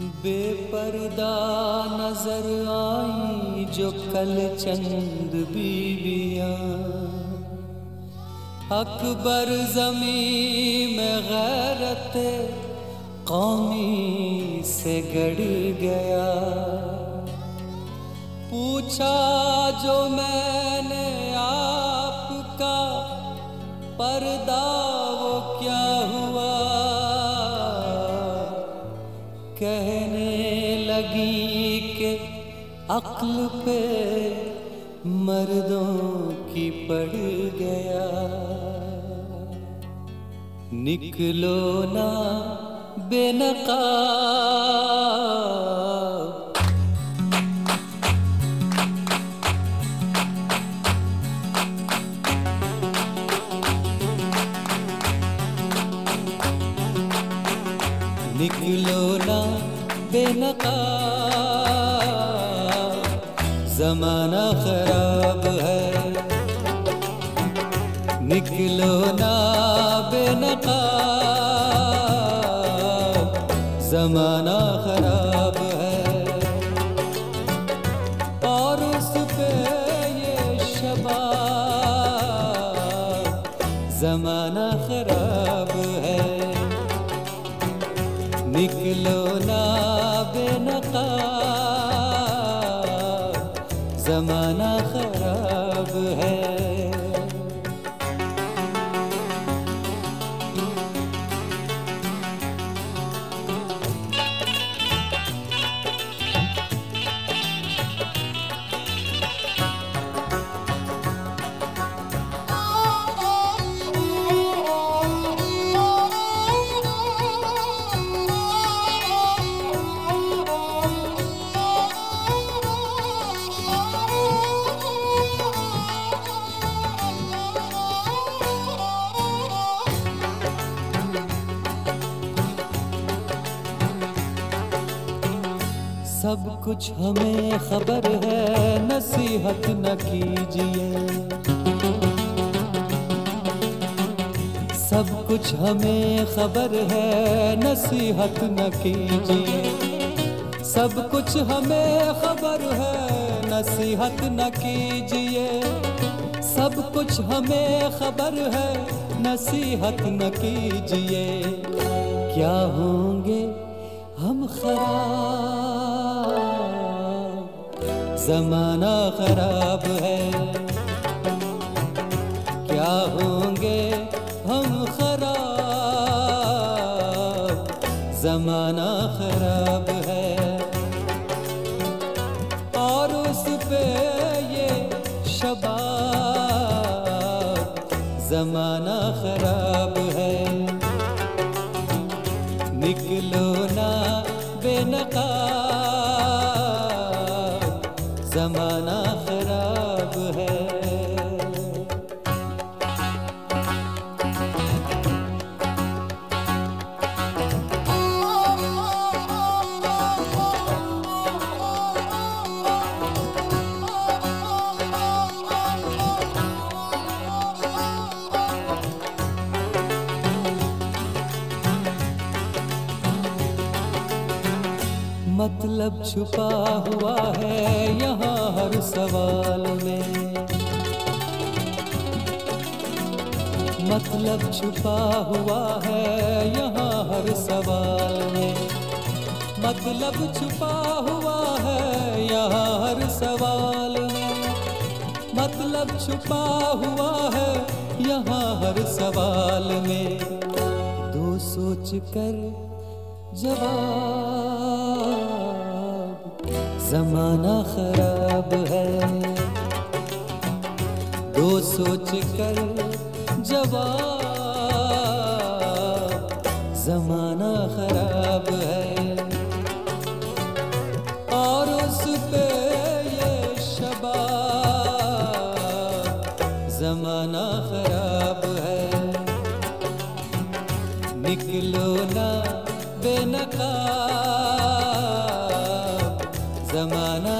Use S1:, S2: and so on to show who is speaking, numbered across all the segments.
S1: बेपर्दा नज़र आई जो कल चंद बीवियाँ अकबर जमी में गैरत कौमी से गड़ गया। पूछा जो मैंने आपका पर्दा अक्ल पे मर्दों की पड़ गया। निकलो ना बेनका निकलो ना बेनका जमाना खराब है। निकलो ना बेनका जमाना खराब है। और उस पे ये शबाब, जमाना खराब है। निकलो ना जमाना खराब सब कुछ हमें खबर है, नसीहत न कीजिए। सब कुछ हमें खबर है, नसीहत न कीजिए। सब कुछ हमें खबर है, नसीहत न कीजिए। सब कुछ हमें खबर है, नसीहत न कीजिए। क्या होंगे हम खराब? जमाना खराब है। क्या होंगे हम खराब? जमाना खराब है। और उस पे ये शबाब। जमाना खराब मतलब छुपा हुआ है यहाँ हर सवाल में। मतलब छुपा हुआ है यहाँ हर सवाल में। मतलब छुपा हुआ है यहाँ हर सवाल में। मतलब छुपा हुआ है यहाँ हर सवाल में। दो सोच कर जवाब जमाना खराब है। दो सोच कर जवाब, जमाना खराब है। और उस पे ये जमाना जमाना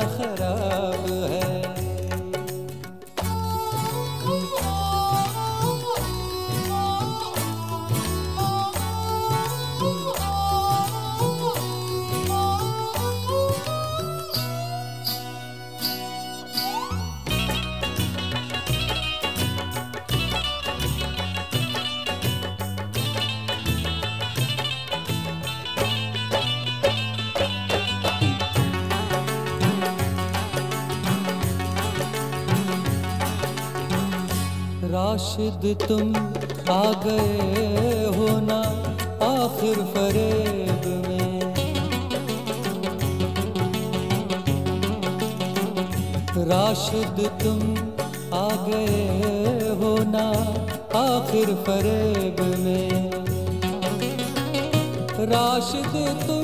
S1: राशिद तुम आ गए हो ना आखिर फरेब में। राशिद तुम आ गए हो ना आखिर फरेब में। राशिद तुम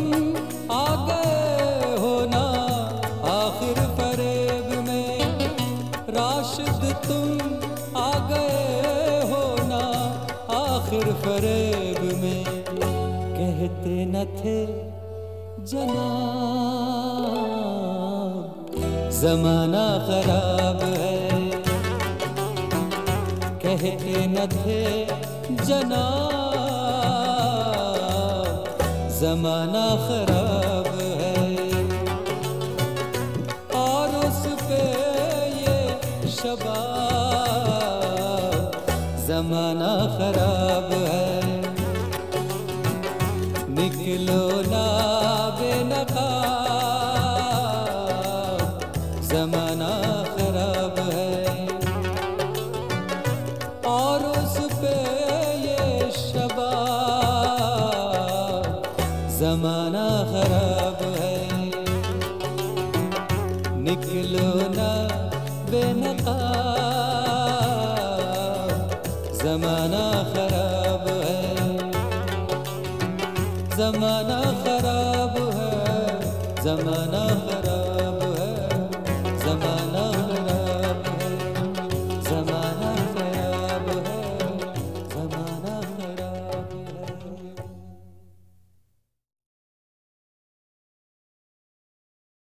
S1: आखिर फरेब में कहते न थे जनाब। जमाना खराब है। कहते न थे जनाब। जमाना खराब है। और उस पे ये शबाब जमाना खराब है। निकलो ना बेनकाब खराब है। और खराब है। निकलो ना